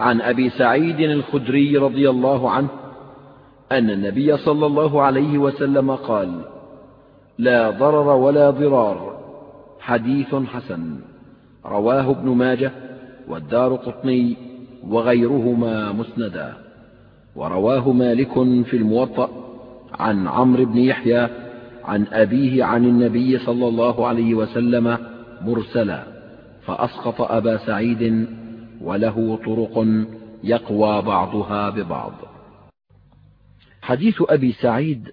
عن أبي سعيد الخدري رضي الله عنه أن النبي صلى الله عليه وسلم قال لا ضرر ولا ضرار. حديث حسن. رواه ابن ماجه والدار قطني وغيرهما مسندا. ورواه مالك في الموطأ عن عمرو بن يحيى عن أبيه عن النبي صلى الله عليه وسلم مرسلا فأسقط أبا سعيد وله طرق يقوى بعضها ببعض. حديث أبي سعيد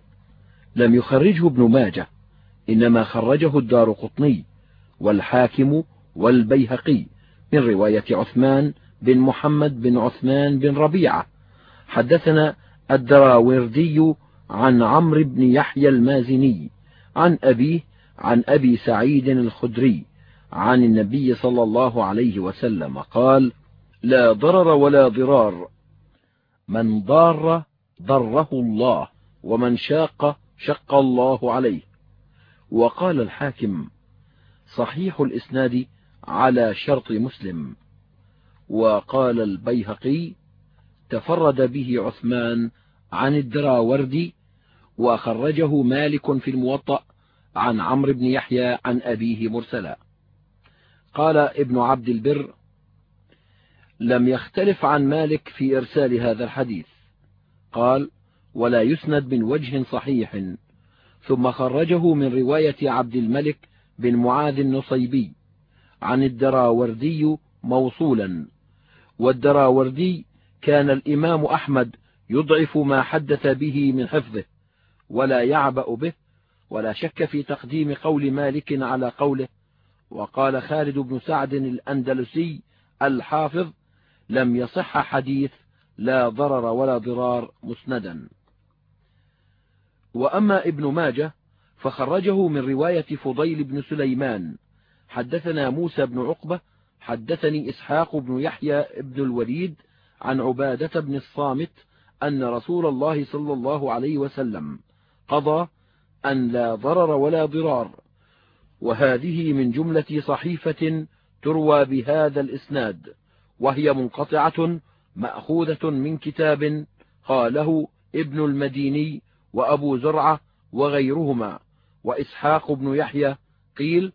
لم يخرجه ابن ماجه إنما خرجه الدار قطني والحاكم والبيهقي من رواية عثمان بن محمد بن عثمان بن ربيعة. حدثنا الدراوردي عن عمرو بن يحيى المازني عن أبيه عن أبي سعيد الخدري. عن النبي صلى الله عليه وسلم قال لا ضرر ولا ضرار. من ضار ضره الله ومن شاق شق الله عليه. وقال الحاكم صحيح الإسناد على شرط مسلم. وقال البيهقي تفرد به عثمان عن الدراوردي وخرجه مالك في الموطأ عن عمرو بن يحيى عن أبيه مرسلا. قال ابن عبد البر لم يختلف عن مالك في إرسال هذا الحديث. قال ولا يسند من وجه صحيح. ثم خرجه من رواية عبد الملك بن معاذ النصيبي عن الدراوردي موصولا. والدراوردي كان الإمام أحمد يضعف ما حدث به من حفظه ولا يعبأ به ولا شك في تقديم قول مالك على قوله. وقال خالد بن سعد الأندلسي الحافظ لم يصح حديث لا ضرر ولا ضرار مسندا. وأما ابن ماجه فخرجه من رواية فضيل بن سليمان. حدثنا موسى بن عقبة حدثني إسحاق بن يحيى بن الوليد عن عبادة بن الصامت أن رسول الله صلى الله عليه وسلم قضى أن لا ضرر ولا ضرار وهذه من جملة صحيفة تروى بهذا الإسناد وهي منقطعة مأخوذة من كتاب قاله ابن المديني وأبو زرعة وغيرهما وإسحاق بن يحيى قيل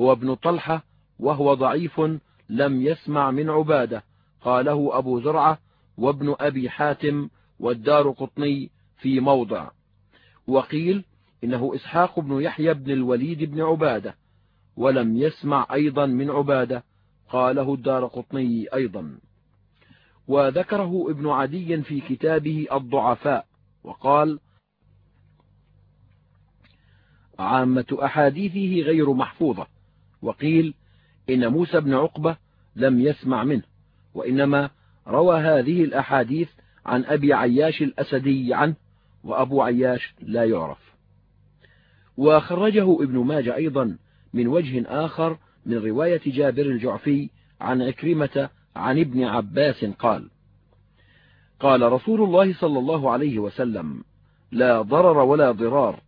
هو ابن طلحة وهو ضعيف لم يسمع من عبادة قاله أبو زرعة وابن أبي حاتم والدار قطني في موضع وقيل إنه إسحاق بن يحيى بن الوليد بن عبادة ولم يسمع أيضا من عبادة قاله الدار قطني أيضا. وذكره ابن عدي في كتابه الضعفاء وقال عامة أحاديثه غير محفوظة وقيل إن موسى بن عقبة لم يسمع منه وإنما روى هذه الأحاديث عن أبي عياش الأسدي عنه وأبو عياش لا يعرف. وخرجه ابن ماجه أيضا من وجه آخر من رواية جابر الجعفي عن عكرمة عن ابن عباس قال قال رسول الله صلى الله عليه وسلم لا ضرر ولا ضرار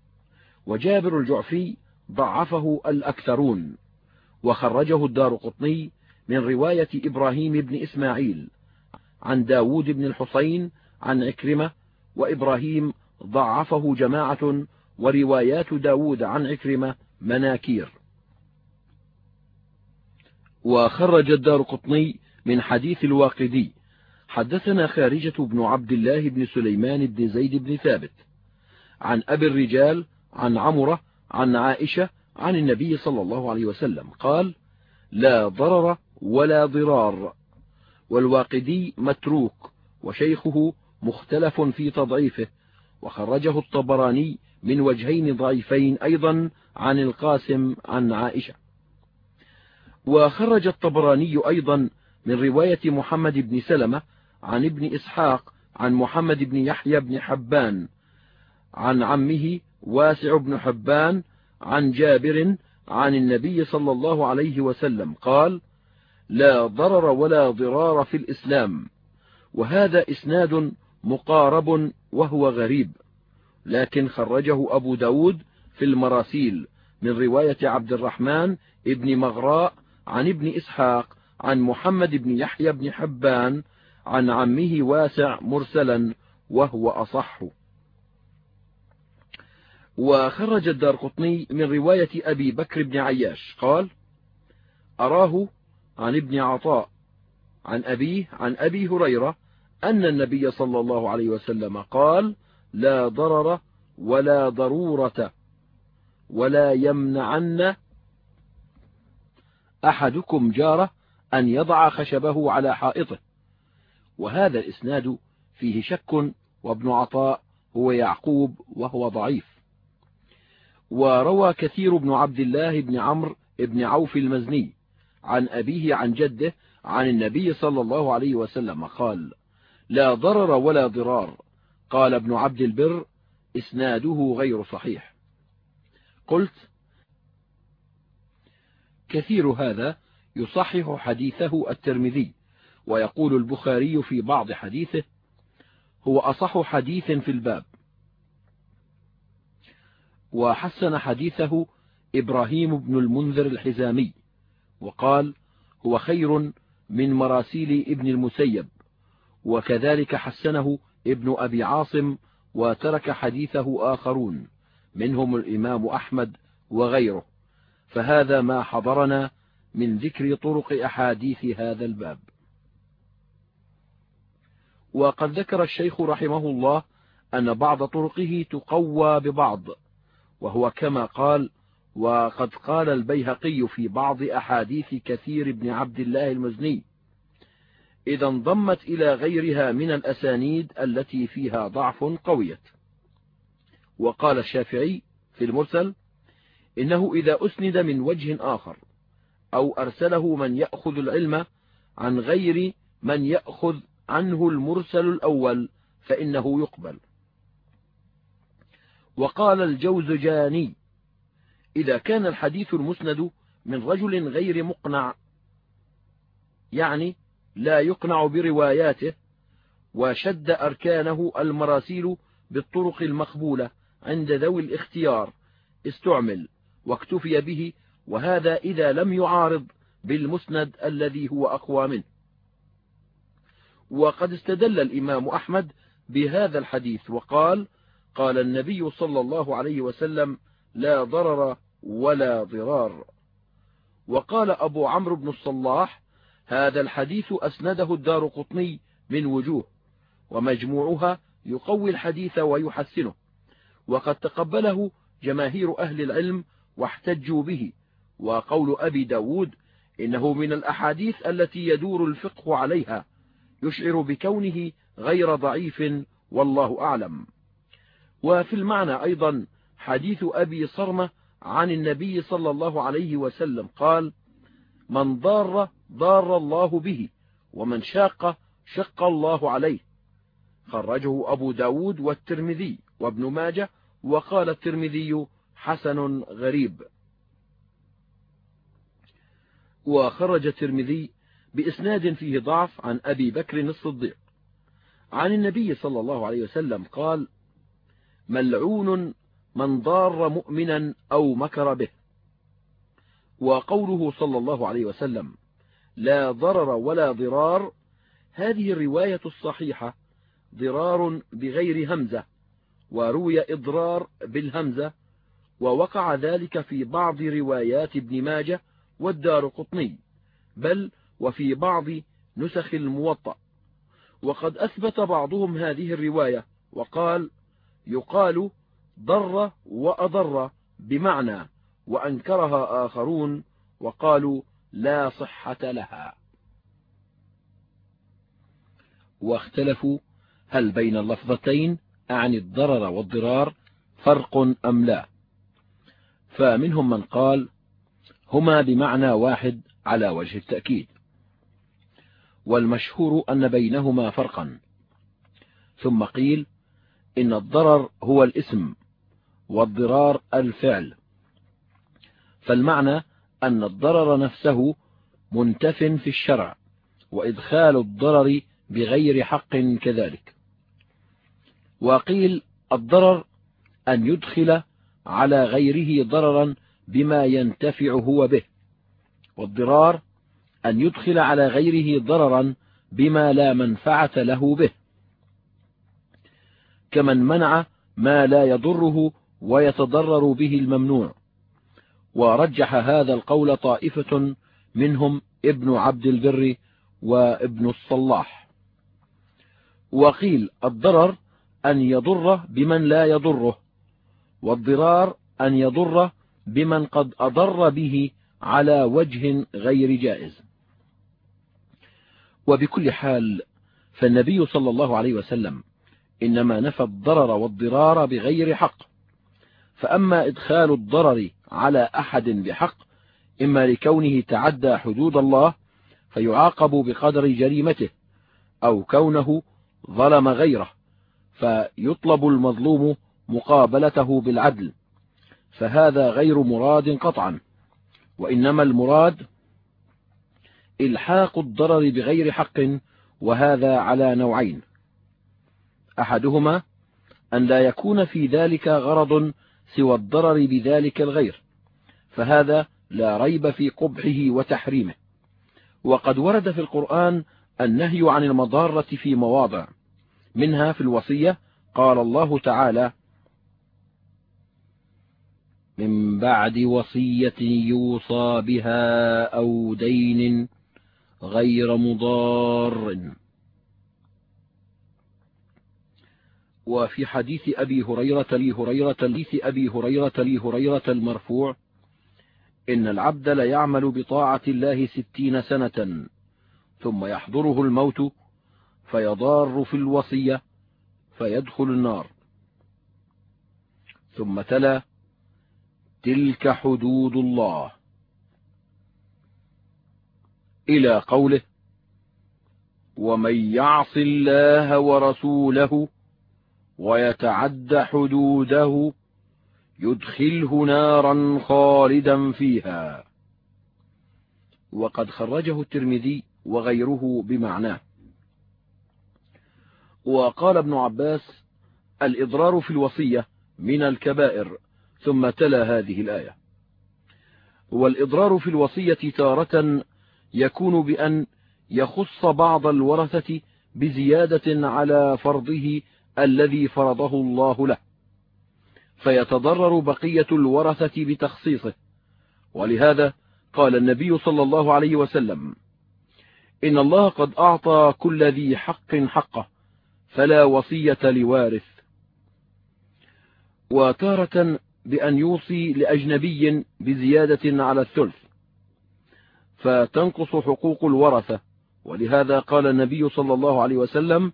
وجابر الجعفي ضعفه الأكثرون. وخرجه الدار قطني من رواية إبراهيم بن إسماعيل عن داود بن الحصين عن عكرمة وإبراهيم ضعفه جماعة وروايات داود عن عكرمة مناكير. وخرج الدار قطني من حديث الواقدي. حدثنا خارجة بن عبد الله بن سليمان بن زيد بن ثابت. عن أبي الرجال عن عمرة عن عائشة عن النبي صلى الله عليه وسلم. قال لا ضرر ولا ضرار. والواقدي متروك وشيخه مختلف في تضعيفه. وخرجه الطبراني من وجهين ضعيفين أيضا عن القاسم عن عائشة. وخرج الطبراني أيضا من رواية محمد بن سلمة عن ابن إسحاق عن محمد بن يحيى بن حبان عن عمه واسع بن حبان عن جابر عن النبي صلى الله عليه وسلم قال لا ضرر ولا ضرار في الإسلام وهذا إسناد مقارب وهو غريب. لكن خرجه أبو ب داود في المراسيل من رواية عبد الرحمن ابن مغراء عن ابن إسحاق عن محمد بن يحيى بن حبان عن عمه واسع مرسلا وهو أصح. وخرج الدار قطني من رواية أبي بكر بن عياش. قال أراه عن ابن عطاء عن أبيه عن أبي هريرة أن النبي صلى الله عليه وسلم قال لا ضرر ولا ضرورة ولا يمنعن أحدكم جاره أن يضع خشبه على حائطه. وهذا الإسناد فيه شك وابن عطاء هو يعقوب وهو ضعيف. وروى كثير بن عبد الله بن عمرو بن عوف المزني عن أبيه عن جده عن النبي صلى الله عليه وسلم قال لا ضرر ولا ضرار قال ابن عبد البر إسناده غير صحيح. قلت كثير هذا يصحح حديثه الترمذي ويقول البخاري في بعض حديثه هو أصح حديث في الباب. وحسن حديثه إبراهيم بن المنذر الحزامي وقال هو خير من مراسيل ابن المسيب وكذلك حسنه ابن أبي عاصم وترك حديثه آخرون منهم الإمام أحمد وغيره. فهذا ما حضرنا من ذكر طرق أحاديث هذا الباب. وقد ذكر الشيخ رحمه الله أن بعض طرقه تقوى ببعض وهو كما قال وقد قال البيهقي في بعض أحاديث كثير بن عبد الله المزني إذا انضمت إلى غيرها من الأسانيد التي فيها ضعف قويت وقال الشافعي في المرسل إنه إذا أسند من وجه آخر أو أرسله من يأخذ العلم عن غير من يأخذ عنه المرسل الأول فإنه يقبل. وقال الجوزجاني إذا كان الحديث المسند من رجل غير مقنع يعني لا يقنع برواياته وشد أركانه المراسيل بالطرق المقبولة عند ذوي الاختيار. استعمل واكتفي به وهذا إذا لم يعارض بالمسند الذي هو أقوى منه. وقد استدل الإمام أحمد بهذا الحديث وقال قال النبي صلى الله عليه وسلم لا ضرر ولا ضرار. وقال أبو عمرو بن الصلاح هذا الحديث أسنده الدار قطني من وجوه ومجموعها يقوي الحديث ويحسنه. وقد تقبله جماهير أهل العلم واحتجوا به وقول أبي ب داود إنه من الأحاديث التي يدور الفقه عليها يشعر بكونه غير ضعيف والله أعلم. وفي المعنى أيضا حديث أبي صرمة عن النبي صلى الله عليه وسلم قال من ضار ضار الله به ومن شاق شق الله عليه. خرجه أبو ب داود والترمذي وابن ماجه وقال الترمذي حسن غريب. وخرج الترمذي بإسناد فيه ضعف عن أبي بكر الصديق. عن النبي صلى الله عليه وسلم قال ملعون من ضار مؤمنا أو مكر به. وقوله صلى الله عليه وسلم لا ضرر ولا ضرار هذه الرواية الصحيحة ضرار بغير همزة وروي إضرار بالهمزة ووقع ذلك في بعض روايات ابن ماجه والدار قطني بل وفي بعض نسخ الموطأ. وقد أثبت بعضهم هذه الرواية وقال يقال ضر وأضر بمعنى. وأنكرها آخرون وقالوا لا صحة لها. واختلفوا هل بين اللفظتين أعني الضرر والضرار فرق أم لا. فمنهم من قال هما بمعنى واحد على وجه التأكيد. والمشهور أن بينهما فرقا. ثم قيل إن الضرر هو الاسم والضرار الفعل. فالمعنى أن الضرر نفسه منتف في الشرع وإدخال الضرر بغير حق كذلك. وقيل الضرر أن يدخل على غيره ضررا بما ينتفع هو به والضرار أن يدخل على غيره ضررا بما لا منفعة له به. كمن منع ما لا يضره ويتضرر به الممنوع. ورجح هذا القول طائفة منهم ابن عبد البر وابن الصلاح. وقيل الضرر أن يضر بمن لا يضره والضرار أن يضر بمن قد أضر به على وجه غير جائز. وبكل حال فالنبي صلى الله عليه وسلم إنما نفى الضرر والضرار بغير حق. فأما إدخال الضرر على أحد بحق إما لكونه تعدى حدود الله فيعاقب بقدر جريمته أو كونه ظلم غيره فيطلب المظلوم مقابلته بالعدل فهذا غير مراد قطعا وإنما المراد إلحاق الضرر بغير حق وهذا على نوعين. أحدهما أن لا يكون في ذلك غرض سوى الضرر بذلك الغير فهذا لا ريب في قبحه وتحريمه. وقد ورد في القرآن النهي عن المضارة في مواضع منها في الوصية قال الله تعالى من بعد وصية يوصى بها أو دين غير مضار وفي حديث أبي هريرة لي هريرة حديث أبي هريرة لي هريرة المرفوع إن العبد ليعمل بطاعة الله ستين سنة ثم يحضره الموت فيضار في الوصية فيدخل النار. ثم تلا تلك حدود الله. إلى قوله ومن يعص الله ورسوله ويتعد حدوده يدخله نارا خالدا فيها. وقد خرجه الترمذي وغيره بمعناه. وقال ابن عباس الإضرار في الوصية من الكبائر ثم تلا هذه الآية. والإضرار في الوصية تارة يكون بأن يخص بعض الورثة بزيادة على فرضه الذي فرضه الله له. فيتضرر بقية الورثة بتخصيصه. ولهذا قال النبي صلى الله عليه وسلم إن الله قد أعطى كل ذي حق حقه فلا وصية لوارث. وتارة بأن يوصي لأجنبي بزيادة على الثلث. فتنقص حقوق الورثة. ولهذا قال النبي صلى الله عليه وسلم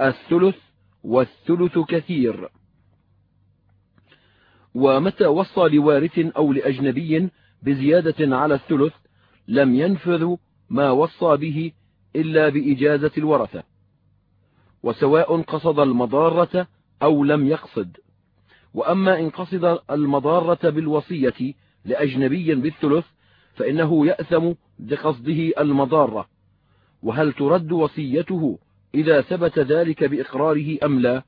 الثلث والثلث كثير. ومتى وصى لوارث أو لأجنبي بزيادة على الثلث لم ينفذ ما وصى به إلا بإجازة الورثة وسواء قصد المضارة أو لم يقصد. وأما إن قصد المضارة بالوصية لأجنبي بالثلث فإنه يأثم بقصده المضارة. وهل ترد وصيته إذا ثبت ذلك بإقراره أم لا؟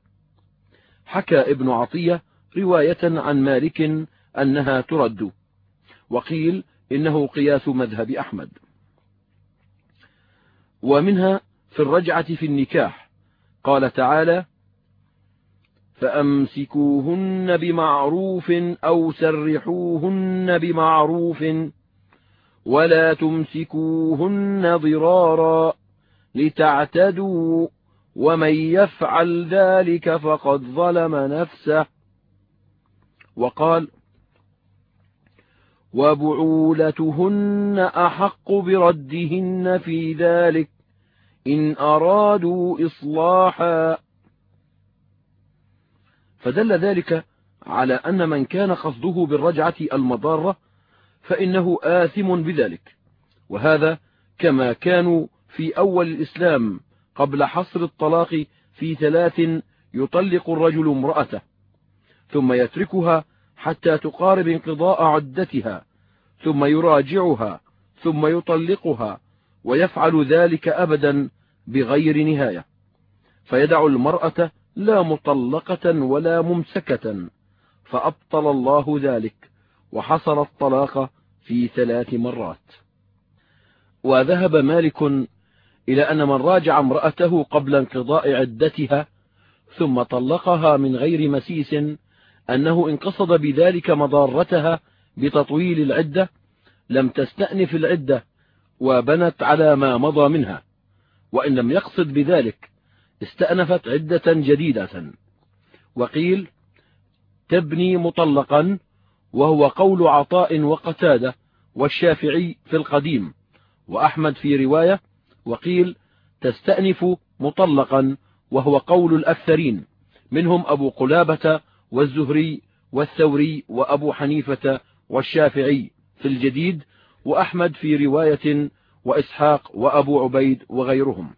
حكى ابن عطية رواية عن مالك أنها ترد وقيل إنه قياس مذهب أحمد. ومنها في الرجعة في النكاح قال تعالى فأمسكوهن بمعروف أو سرحوهن بمعروف ولا تمسكوهن ضرارا لتعتدوا ومن يفعل ذلك فقد ظلم نفسه. وقال وبعولتهن أحق بردهن في ذلك إن أرادوا إصلاحا. فدل ذلك على أن من كان قصده بالرجعة المضارة فإنه آثم بذلك. وهذا كما كانوا في أول الإسلام قبل حصر الطلاق في ثلاث يطلق الرجل امرأته ثم يتركها حتى تقارب انقضاء عدتها ثم يراجعها ثم يطلقها ويفعل ذلك أبدا بغير نهاية. فيدع المرأة لا مطلقة ولا ممسكة فأبطل الله ذلك وحصر الطلاق في ثلاث مرات. وذهب مالك إلى أن من راجع امرأته قبل انقضاء عدتها ثم طلقها من غير مسيس أنه إن قصد بذلك مضارتها بتطويل العدة لم تستأنف العدة وبنت على ما مضى منها وإن لم يقصد بذلك استأنفت عدة جديدة. وقيل تبني مطلقا وهو قول عطاء وقتادة والشافعي في القديم وأحمد في رواية وقيل تستأنف مطلقا وهو قول الأكثرين منهم أبو قلابة والزهري والثوري وأبو حنيفة والشافعي في الجديد وأحمد في رواية وإسحاق وأبو عبيد وغيرهم.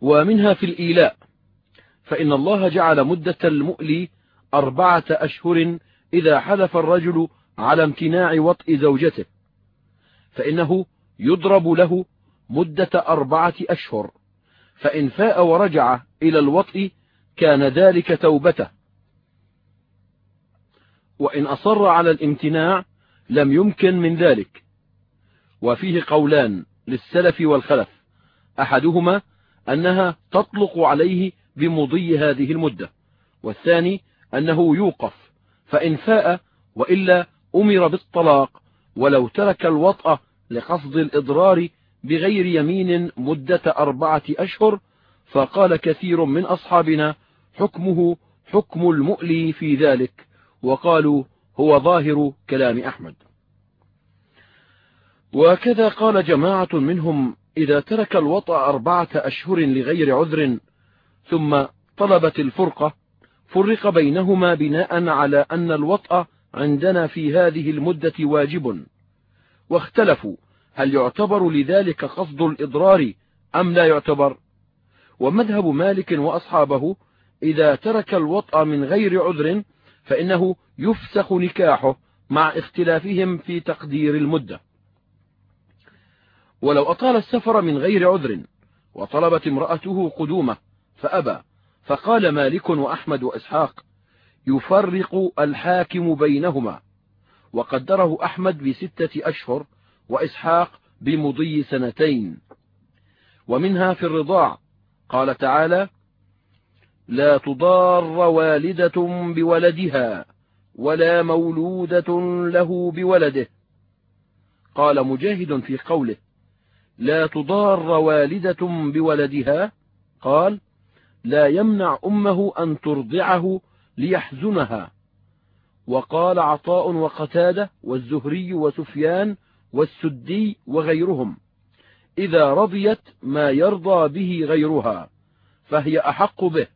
ومنها في الإيلاء فإن الله جعل مدة المؤلي أربعة أشهر إذا حلف الرجل على امتناع وطء زوجته فإنه يضرب له مدة أربعة أشهر فإن فاء ورجع إلى الوطء كان ذلك توبته. وإن أصر على الامتناع لم يمكن من ذلك. وفيه قولان للسلف والخلف أحدهما أنها تطلق عليه بمضي هذه المدة والثاني أنه يوقف فإن فاء وإلا أمر بالطلاق ولو ترك الوطأ لقصد الإضرار بغير يمين مدة أربعة أشهر فقال كثير من أصحابنا حكمه حكم المؤلي في ذلك وقالوا هو ظاهر كلام أحمد. وكذا قال جماعة منهم إذا ترك الوطأ أربعة أشهر لغير عذر ثم طلبت الفرقة فرق بينهما بناء على أن الوطأ عندنا في هذه المدة واجب. واختلفوا هل يعتبر لذلك قصد الإضرار أم لا يعتبر؟ ومذهب مالك وأصحابه إذا ترك الوطأ من غير عذر فإنه يفسخ نكاحه مع اختلافهم في تقدير المدة. ولو أطال السفر من غير عذر وطلبت امرأته قدومه فأبى فقال مالك وأحمد وإسحاق يفرق الحاكم بينهما. وقدره أحمد بستة أشهر وإسحاق بمضي سنتين. ومنها في الرضاع قال تعالى لا تضار والدة بولدها ولا مولودة له بولده. قال مجاهد في قوله لا تضار والدة بولدها. قال لا يمنع أمه أن ترضعه ليحزنها. وقال عطاء وقتادة والزهري وسفيان والسدي وغيرهم إذا رضيت ما يرضى به غيرها فهي أحق به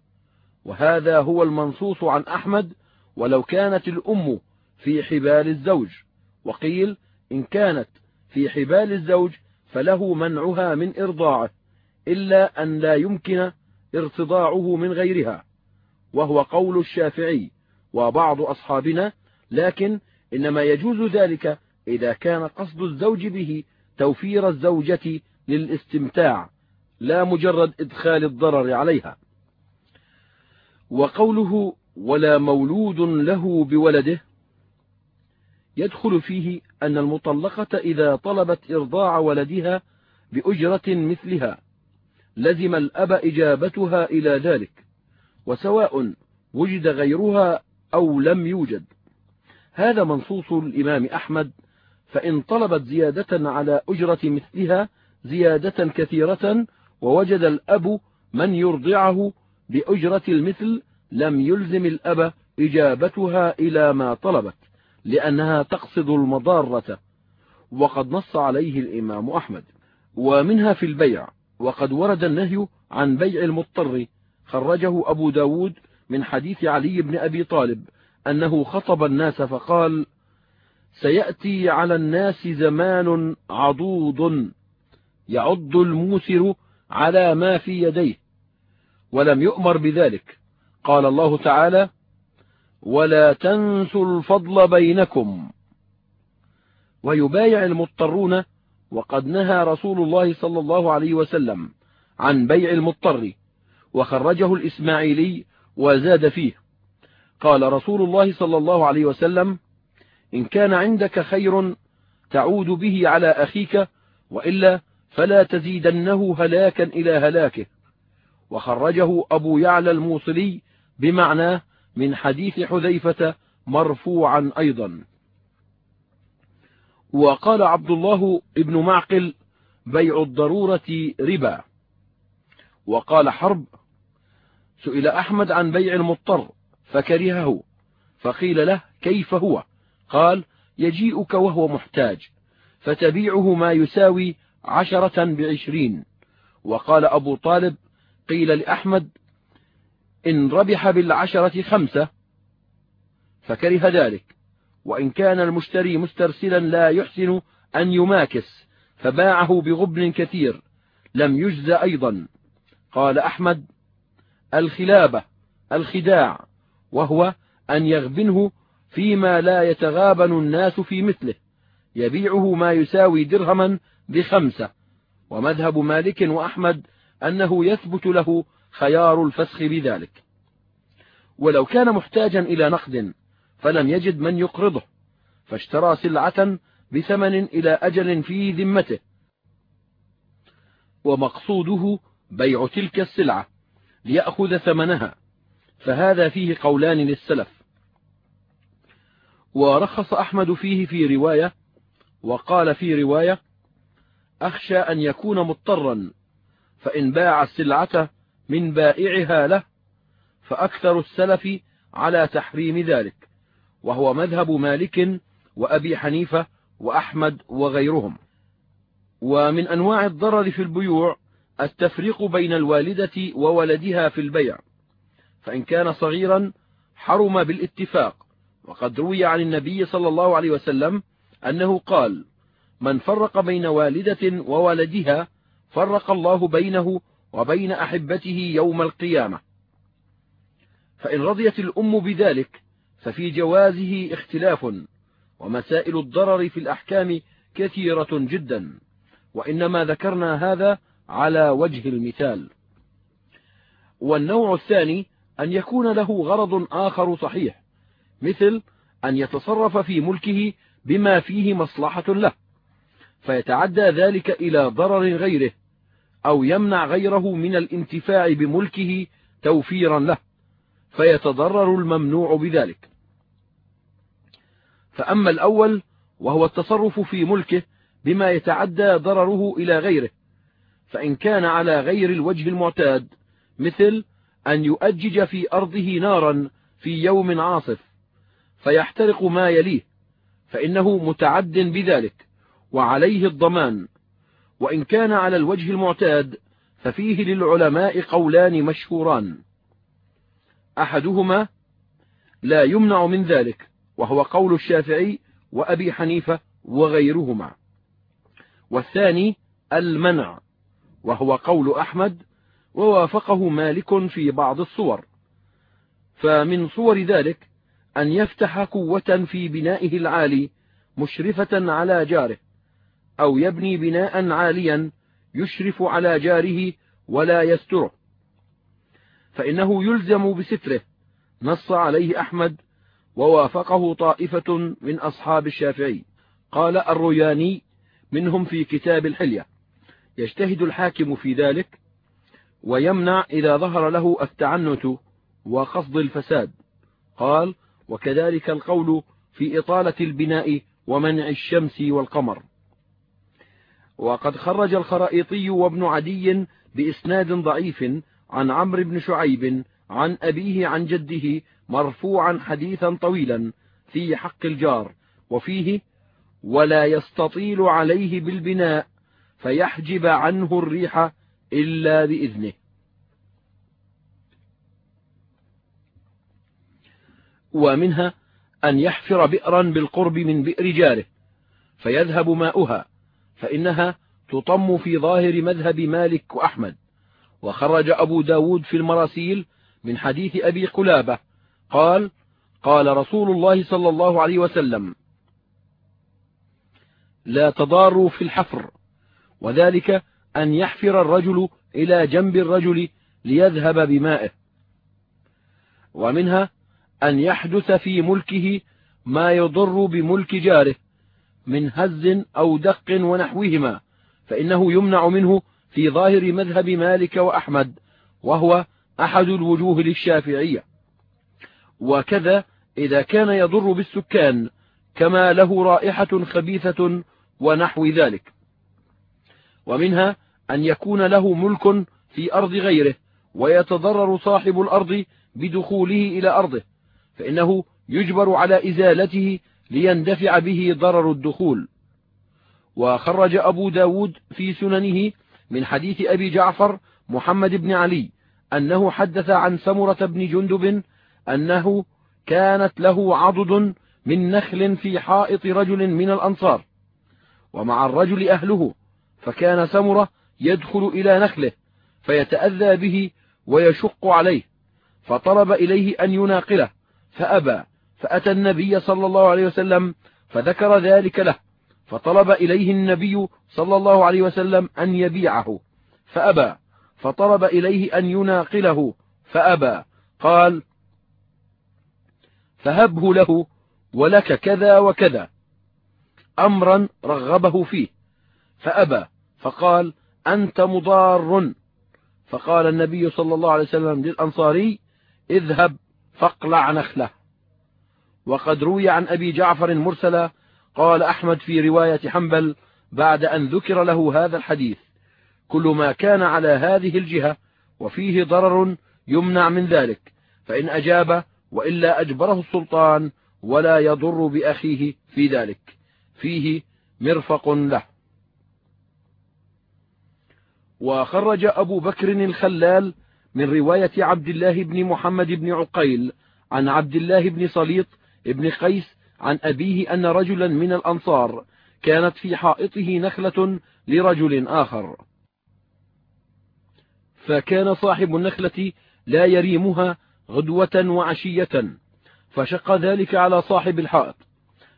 وهذا هو المنصوص عن أحمد ولو كانت الأم في حبال الزوج وقيل إن كانت في حبال الزوج فله منعها من إرضاعه إلا أن لا يمكن ارتضاعه من غيرها وهو قول الشافعي. وبعض أصحابنا لكن إنما يجوز ذلك إذا كان قصد الزوج به توفير الزوجة للاستمتاع لا مجرد إدخال الضرر عليها. وقوله ولا مولود له بولده يدخل فيه أن المطلقة إذا طلبت إرضاع ولدها بأجرة مثلها لزم الأب إجابتها إلى ذلك. وسواء وجد غيرها أو لم يوجد. هذا منصوص الإمام أحمد فإن طلبت زيادة على أجرة مثلها زيادة كثيرة ووجد الأب من يرضعه بأجرة المثل لم يلزم الأب إجابتها إلى ما طلبت لأنها تقصد المضارة. وقد نص عليه الإمام أحمد. ومنها في البيع وقد ورد النهي عن بيع المضطر خرجه أبو ب داود من حديث علي بن أبي طالب أنه خطب الناس فقال سيأتي على الناس زمان عضوض يعض الموسر على ما في يديه ولم يؤمر بذلك. قال الله تعالى ولا تنسوا الفضل بينكم. ويبايع المضطرون وقد نهى رسول الله صلى الله عليه وسلم عن بيع المضطر وخرجه الإسماعيلي وزاد فيه. قال رسول الله صلى الله عليه وسلم إن كان عندك خير تعود به على أخيك وإلا فلا تزيدنه هلاكا إلى هلاكه. وخرجه أبو يعلى الموصلي بمعناه من حديث حذيفة مرفوعا أيضا. وقال عبد الله بن معقل بيع الضرورة ربا. وقال حرب سئل أحمد عن بيع المضطر فكرهه. فقيل له كيف هو؟ قال يجيئك وهو محتاج فتبيعه ما يساوي عشرة بعشرين. وقال أبو طالب قيل لأحمد إن ربح بالعشرة خمسة فكره ذلك. وإن كان المشتري مسترسلا لا يحسن أن يماكس فباعه بغبن كثير لم يجز أيضا. قال أحمد الخلابة الخداع وهو أن يغبنه فيما لا يتغابن الناس في مثله يبيعه ما يساوي درهما بخمسة. ومذهب مالك وأحمد أنه يثبت له خيار الفسخ بذلك. ولو كان محتاجا إلى نقد فلم يجد من يقرضه فاشترى سلعة بثمن إلى أجل في ذمته. ومقصوده بيع تلك السلعة. ليأخذ ثمنها. فهذا فيه قولان للسلف. ورخص أحمد فيه في رواية وقال في رواية أخشى أن يكون مضطرا فإن باع السلعة من بائعها له فأكثر السلف على تحريم ذلك وهو مذهب مالك وأبي حنيفة وأحمد وغيرهم. ومن أنواع الضرر في البيوع التفريق بين الوالدة وولدها في البيع فإن كان صغيرا حرم بالاتفاق وقد روي عن النبي صلى الله عليه وسلم أنه قال من فرق بين والدة وولدها فرق الله بينه وبين أحبته يوم القيامة. فإن رضيت الأم بذلك ففي جوازه اختلاف ومسائل الضرر في الأحكام كثيرة جدا وإنما ذكرنا هذا على وجه المثال. والنوع الثاني أن يكون له غرض آخر صحيح مثل أن يتصرف في ملكه بما فيه مصلحة له فيتعدى ذلك إلى ضرر غيره أو يمنع غيره من الانتفاع بملكه توفيرا له فيتضرر الممنوع بذلك. فأما الأول وهو التصرف في ملكه بما يتعدى ضرره إلى غيره فإن كان على غير الوجه المعتاد مثل أن يؤجج في أرضه نارا في يوم عاصف فيحترق ما يليه فإنه متعد بذلك وعليه الضمان. وإن كان على الوجه المعتاد ففيه للعلماء قولان مشهوران. أحدهما لا يمنع من ذلك وهو قول الشافعي وأبي حنيفة وغيرهما. والثاني المنع. وهو قول أحمد ووافقه مالك في بعض الصور. فمن صور ذلك أن يفتح قوة في بنائه العالي مشرفة على جاره أو يبني بناء عاليا يشرف على جاره ولا يستره. فإنه يلزم بستره نص عليه أحمد ووافقه طائفة من أصحاب الشافعي. قال الرياني منهم في كتاب الحلية. يجتهد الحاكم في ذلك ويمنع إذا ظهر له التعنت وقصد الفساد. قال وكذلك القول في إطالة البناء ومنع الشمس والقمر. وقد خرج الخرائطي وابن عدي بإسناد ضعيف عن عمرو بن شعيب عن أبيه عن جده مرفوعا حديثا طويلا في حق الجار وفيه ولا يستطيل عليه بالبناء فيحجب عنه الريح إلا بإذنه. ومنها أن يحفر بئرا بالقرب من بئر جاره فيذهب ماؤها فإنها تطم في ظاهر مذهب مالك وأحمد. وخرج أبو ب داود في المراسيل من حديث أبي قلابة قال قال رسول الله صلى الله عليه وسلم لا تضاروا في الحفر وذلك أن يحفر الرجل إلى جنب الرجل ليذهب بمائه. ومنها أن يحدث في ملكه ما يضر بملك جاره من هز أو دق ونحوهما فإنه يمنع منه في ظاهر مذهب مالك وأحمد وهو أحد الوجوه للشافعية. وكذا إذا كان يضر بالسكان كما له رائحة خبيثة ونحو ذلك. ومنها أن يكون له ملك في أرض غيره ويتضرر صاحب الأرض بدخوله إلى أرضه فإنه يجبر على إزالته ليندفع به ضرر الدخول. وخرج أبو ب داود في سننه من حديث أبي جعفر محمد بن علي أنه حدث عن سمرة بن جندب أنه كانت له عضد من نخل في حائط رجل من الأنصار ومع الرجل أهله فكان سمرة يدخل إلى نخله فيتأذى به ويشق عليه فطلب إليه أن يناقله فأبى فأتى النبي صلى الله عليه وسلم فذكر ذلك له فطلب إليه النبي صلى الله عليه وسلم أن يبيعه فأبى فطلب إليه أن يناقله فأبى قال فهبه له ولك كذا وكذا. أمرا رغبه فيه فأبى فقال أنت مضار. فقال النبي صلى الله عليه وسلم للأنصاري اذهب فاقلع نخلة. وقد روي عن أبي جعفر مرسلا قال أحمد في رواية حنبل بعد أن ذكر له هذا الحديث كل ما كان على هذه الجهة وفيه ضرر يمنع من ذلك فإن أجاب وإلا أجبره السلطان ولا يضر بأخيه في ذلك. فيه مرفق له. وخرج أبو بكر الخلال من رواية عبد الله بن محمد بن عقيل عن عبد الله بن صليط بن قيس عن أبيه أن رجلا من الأنصار كانت في حائطه نخلة لرجل آخر. فكان صاحب النخلة لا يريمها غدوة وعشية فشق ذلك على صاحب الحائط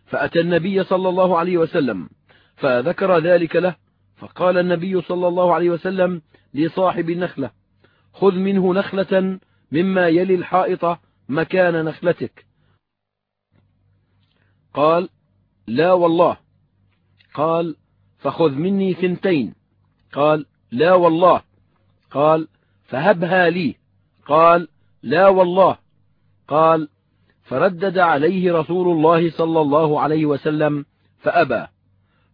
فأتى النبي صلى الله عليه وسلم فذكر ذلك له فقال النبي صلى الله عليه وسلم لصاحب النخلة خذ منه نخلة مما يلي الحائط مكان نخلتك. قال لا والله. قال فخذ مني ثنتين. قال لا والله. قال فهبها لي. قال لا والله. قال فردد عليه رسول الله صلى الله عليه وسلم فأبى.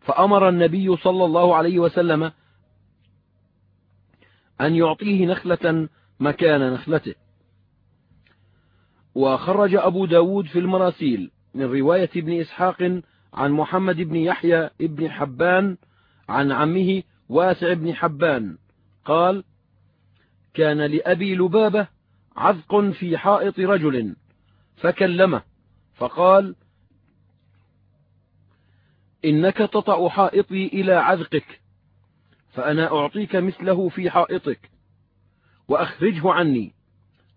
فأمر النبي صلى الله عليه وسلم أن يعطيه نخلة مكان نخلته. وخرج أبو ب داود في المراسيل من رواية ابن إسحاق عن محمد بن يحيى بن حبان عن عمه واسع بن حبان قال كان لأبي لبابة عذق في حائط رجل فكلمه فقال إنك تطأ حائطي إلى عذقك فأنا أعطيك مثله في حائطك وأخرجه عني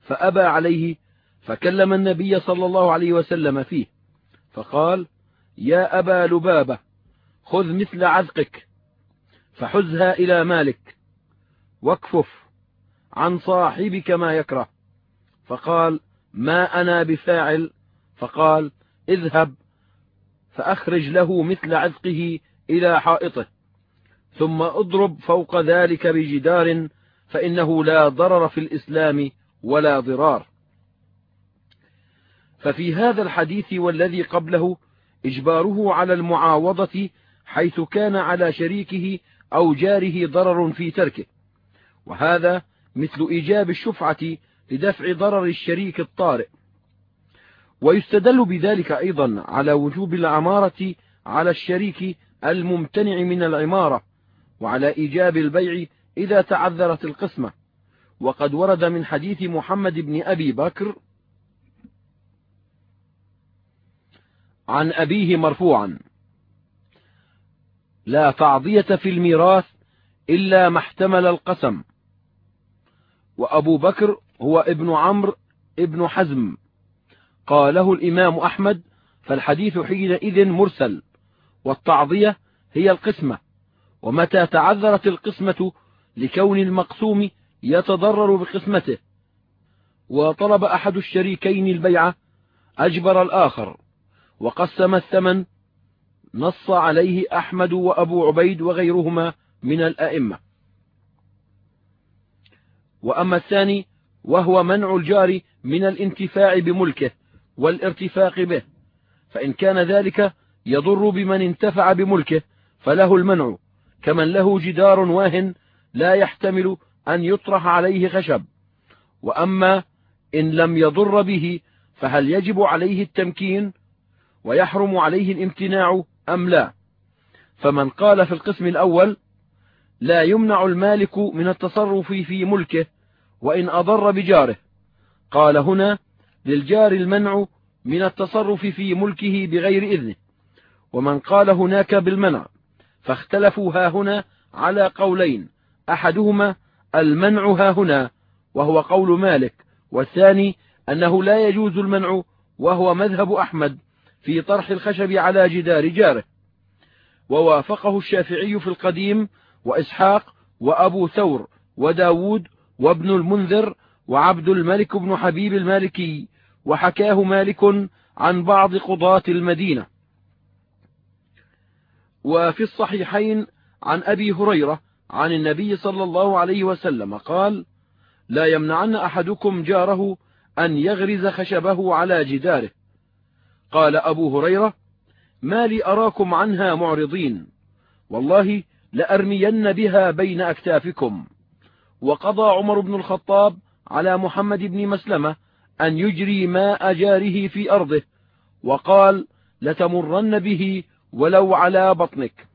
فأبى عليه فكلم النبي صلى الله عليه وسلم فيه فقال يا أبا لبابة خذ مثل عذقك فحزها إلى مالك واكفف عن صاحبك ما يكره. فقال ما أنا بفاعل. فقال اذهب. فأخرج له مثل عذقه إلى حائطه ثم أضرب فوق ذلك بجدار فإنه لا ضرر في الإسلام ولا ضرار. ففي هذا الحديث والذي قبله إجباره على المعاوضة حيث كان على شريكه أو جاره ضرر في تركه وهذا مثل إيجاب الشفعة لدفع ضرر الشريك الطارئ. ويستدل بذلك أيضا على وجوب العمارة على الشريك الممتنع من العمارة وعلى إيجاب البيع إذا تعذرت القسمة. وقد ورد من حديث محمد بن أبي بكر عن أبيه مرفوعا لا تعضية في الميراث إلا ما احتمل القسم. وأبو بكر هو ابن عمرو ابن حزم. قاله الإمام أحمد فالحديث حينئذ مرسل والتعضية هي القسمة. ومتى تعذرت القسمة لكون المقسوم يتضرر بقسمته؟ وطلب أحد الشريكين البيعة أجبر الآخر وقسم الثمن نص عليه أحمد وأبو عبيد وغيرهما من الأئمة. وأما الثاني وهو منع الجار من الانتفاع بملكه والارتفاق به فإن كان ذلك يضر بمن انتفع بملكه فله المنع. كمن له جدار واه لا يحتمل أن يطرح عليه خشب. وأما إن لم يضر به فهل يجب عليه التمكين؟ ويحرم عليه الامتناع أم لا؟ فمن قال في القسم الأول لا يمنع المالك من التصرف في ملكه وإن أضر بجاره. قال هنا للجار المنع من التصرف في ملكه بغير إذنه. ومن قال هناك بالمنع فاختلفوا ها هنا على قولين أحدهما المنع ها هنا وهو قول مالك والثاني أنه لا يجوز المنع وهو مذهب أحمد في طرح الخشب على جدار جاره. ووافقه الشافعي في القديم وإسحاق وأبو ثور وداود وابن المنذر وعبد الملك بن حبيب المالكي وحكاه مالك عن بعض قضاة المدينة. وفي الصحيحين عن أبي هريرة عن النبي صلى الله عليه وسلم قال لا يمنعن أحدكم جاره أن يغرز خشبه على جداره قال أبو هريرة ما لي أراكم عنها معرضين. والله لأرمين بها بين أكتافكم. وقضى عمر بن الخطاب على محمد بن مسلمة أن يجري ماء جاره في أرضه وقال لتمرن به ولو على بطنك.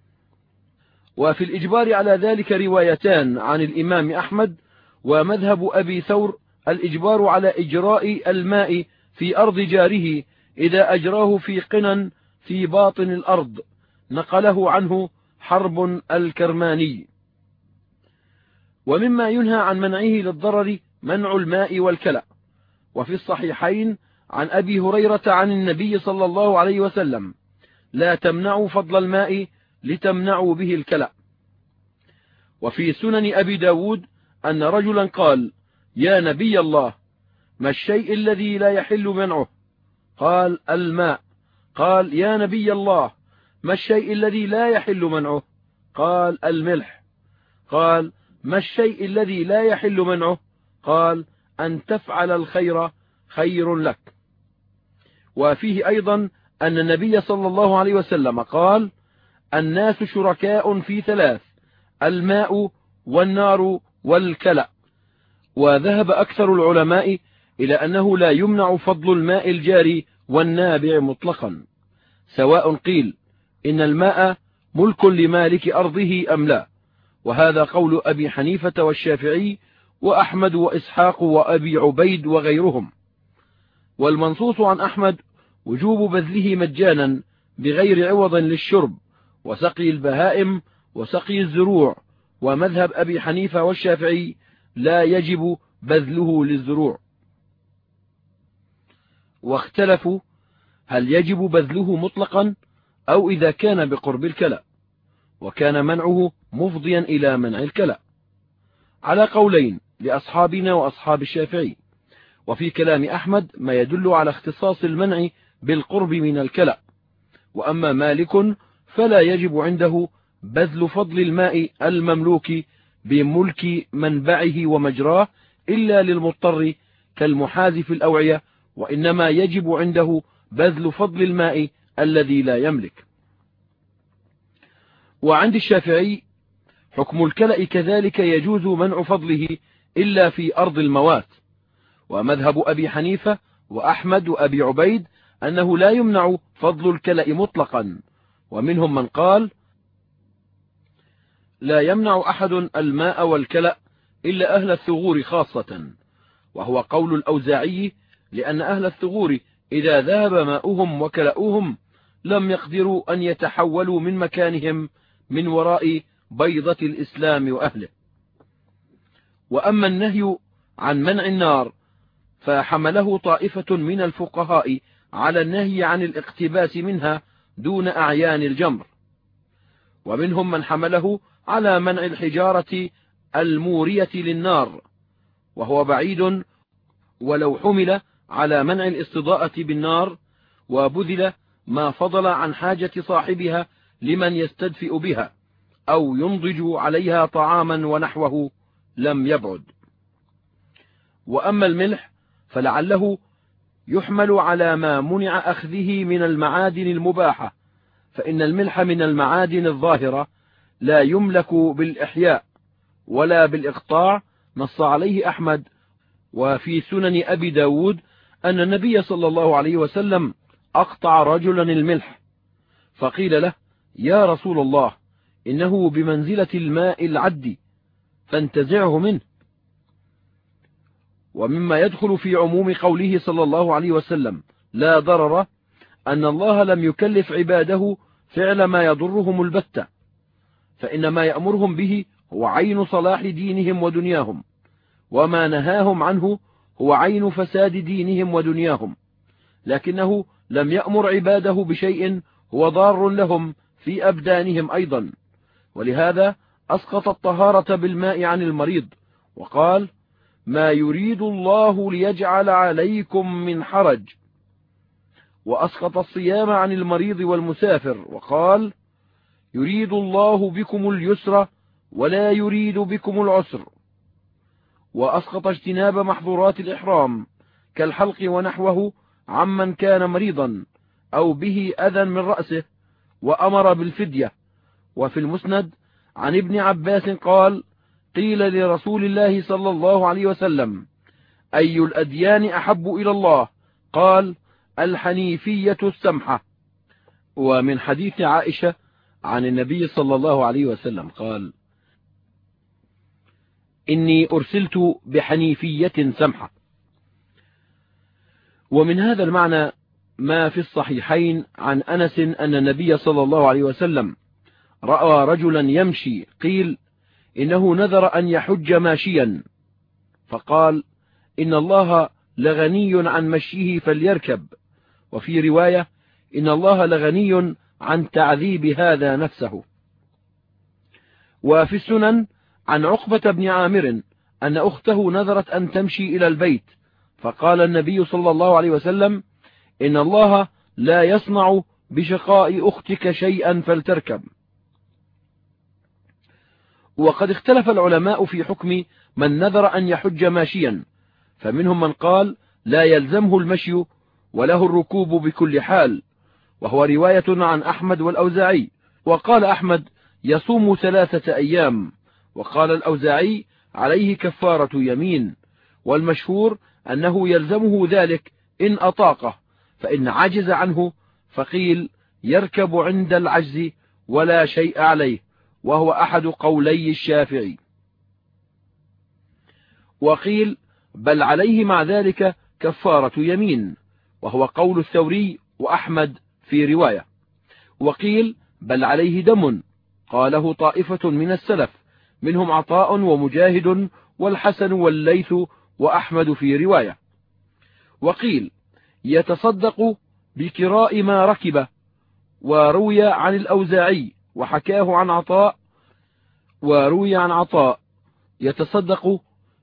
وفي الإجبار على ذلك روايتان عن الإمام أحمد ومذهب أبي ثور الإجبار على إجراء الماء في أرض جاره إذا أجراه في قنا في باطن الأرض نقله عنه حرب الكرماني. ومما ينهى عن منعه للضرر منع الماء والكلى. وفي الصحيحين عن أبي هريرة عن النبي صلى الله عليه وسلم لا تمنعوا فضل الماء لتمنعوا به الكلى وفي سنن أبي ب داود أن رجلا قال يا نبي الله ما الشيء الذي لا يحل منعه؟ قال الماء. قال يا نبي الله ما الشيء الذي لا يحل منعه؟ قال الملح. قال ما الشيء الذي لا يحل منعه؟ قال أن تفعل الخير خير لك. وفيه أيضا أن النبي صلى الله عليه وسلم قال الناس شركاء في ثلاث الماء والنار والكلأ. وذهب أكثر العلماء إلى أنه لا يمنع فضل الماء الجاري والنابع مطلقا. سواء قيل إن الماء ملك لمالك أرضه أم لا؟ وهذا قول أبي حنيفة والشافعي وأحمد وإسحاق وأبي عبيد وغيرهم. والمنصوص عن أحمد وجوب بذله مجانا بغير عوض للشرب وسقي البهائم وسقي الزروع ومذهب أبي حنيفة والشافعي لا يجب بذله للزروع. واختلفوا هل يجب بذله مطلقا أو إذا كان بقرب الكلى وكان منعه مفضيا إلى منع الكلى. على قولين لأصحابنا وأصحاب الشافعي. وفي كلام أحمد ما يدل على اختصاص المنع بالقرب من الكلى. وأما مالك فلا يجب عنده بذل فضل الماء المملوك بملك منبعه ومجراه إلا للمضطر كالمحاذف الأوعية وإنما يجب عنده بذل فضل الماء الذي لا يملك. وعند الشافعي حكم الكلأ كذلك يجوز منع فضله إلا في أرض الموات. ومذهب أبي حنيفة وأحمد وأبي عبيد أنه لا يمنع فضل الكلأ مطلقا. ومنهم من قال لا يمنع أحد الماء والكلأ إلا أهل الثغور خاصة. وهو قول الأوزاعي لأن أهل الثغور إذا ذهب ماؤهم وكلأوهم لم يقدروا أن يتحولوا من مكانهم من وراء بيضة الإسلام وأهله. وأما النهي عن منع النار فحمله طائفة من الفقهاء على النهي عن الاقتباس منها دون أعيان الجمر. ومنهم من حمله على منع الحجارة المورية للنار وهو بعيد ولو حمل على منع الاستضاءة بالنار وبذل ما فضل عن حاجة صاحبها لمن يستدفئ بها أو ينضج عليها طعاما ونحوه لم يبعد. وأما الملح فلعله يحمل على ما منع أخذه من المعادن المباحة فإن الملح من المعادن الظاهرة لا يملك بالإحياء ولا بالإقطاع. نص عليه أحمد. وفي سنن أبي ب داود أن النبي صلى الله عليه وسلم أقطع رجلا الملح فقيل له يا رسول الله إنه بمنزلة الماء العد فانتزعه منه. ومما يدخل في عموم قوله صلى الله عليه وسلم لا ضرر أن الله لم يكلف عباده فعل ما يضرهم البتة فإن ما يأمرهم به هو عين صلاح دينهم ودنياهم وما نهاهم عنه هو عين فساد دينهم ودنياهم لكنه لم يأمر عباده بشيء هو ضار لهم في أبدانهم أيضا. ولهذا أسقط الطهارة بالماء عن المريض وقال ما يريد الله ليجعل عليكم من حرج. وأسقط الصيام عن المريض والمسافر وقال يريد الله بكم اليسر ولا يريد بكم العسر. وأسقط اجتناب محظورات الإحرام كالحلق ونحوه عمن كان مريضا أو به أذى من رأسه وأمر بالفدية. وفي المسند عن ابن عباس قال قيل لرسول الله صلى الله عليه وسلم أي الأديان أحب إلى الله؟ قال الحنيفية السمحة. ومن حديث عائشة عن النبي صلى الله عليه وسلم قال إني أرسلت بحنيفية سمحة. ومن هذا المعنى ما في الصحيحين عن أنس أن النبي صلى الله عليه وسلم رأى رجلا يمشي قيل إنه نذر أن يحج ماشيا. فقال إن الله لغني عن مشيه فليركب. وفي رواية إن الله لغني عن تعذيب هذا نفسه. وفي السنن عن عقبة بن عامر أن أخته نذرت أن تمشي إلى البيت. فقال النبي صلى الله عليه وسلم إن الله لا يصنع بشقاء أختك شيئا فلتركب. وقد اختلف العلماء في حكم من نذر أن يحج ماشيا. فمنهم من قال لا يلزمه المشي وله الركوب بكل حال. وهو رواية عن أحمد والأوزاعي. وقال أحمد يصوم ثلاثة أيام. وقال الأوزاعي عليه كفارة يمين. والمشهور أنه يلزمه ذلك إن أطاقه. فإن عجز عنه فقيل يركب عند العجز ولا شيء عليه. وهو أحد قولي الشافعي. وقيل بل عليه مع ذلك كفارة يمين وهو قول الثوري وأحمد في رواية. وقيل بل عليه دم قاله طائفة من السلف منهم عطاء ومجاهد والحسن والليث وأحمد في رواية. وقيل يتصدق بكراء ما ركب وروي عن الأوزاعي وحكاه عن عطاء وروي عن عطاء يتصدق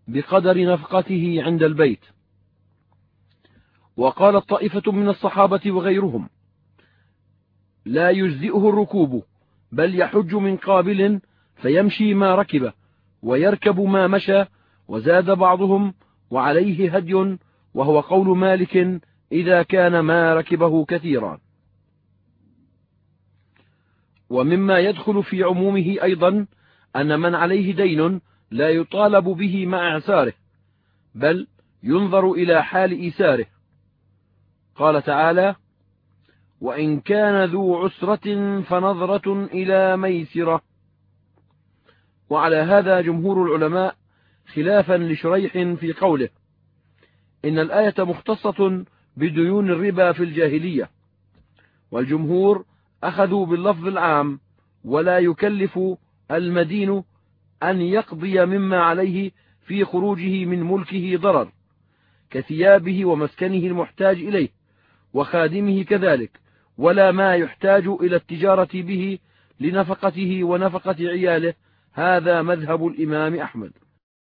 بقدر نفقته عند البيت. وقالت طائفة من الصحابة وغيرهم لا يجزئه الركوب بل يحج من قابل فيمشي ما ركب ويركب ما مشى وزاد بعضهم وعليه هدي وهو قول مالك إذا كان ما ركبه كثيرا. ومما يدخل في عمومه أيضا أن من عليه دين لا يطالب به مع إعساره بل ينظر إلى حال إيساره. قال تعالى وإن كان ذو عسرة فنظرة إلى ميسرة. وعلى هذا جمهور العلماء خلافا لشريح في قوله إن الآية مختصة بديون الربا في الجاهلية والجمهور أخذوا باللفظ العام ولا يكلف المدين أن يقضي مما عليه في خروجه من ملكه ضرر كثيابه ومسكنه المحتاج إليه وخادمه كذلك ولا ما يحتاج إلى التجارة به لنفقته ونفقة عياله. هذا مذهب الإمام أحمد.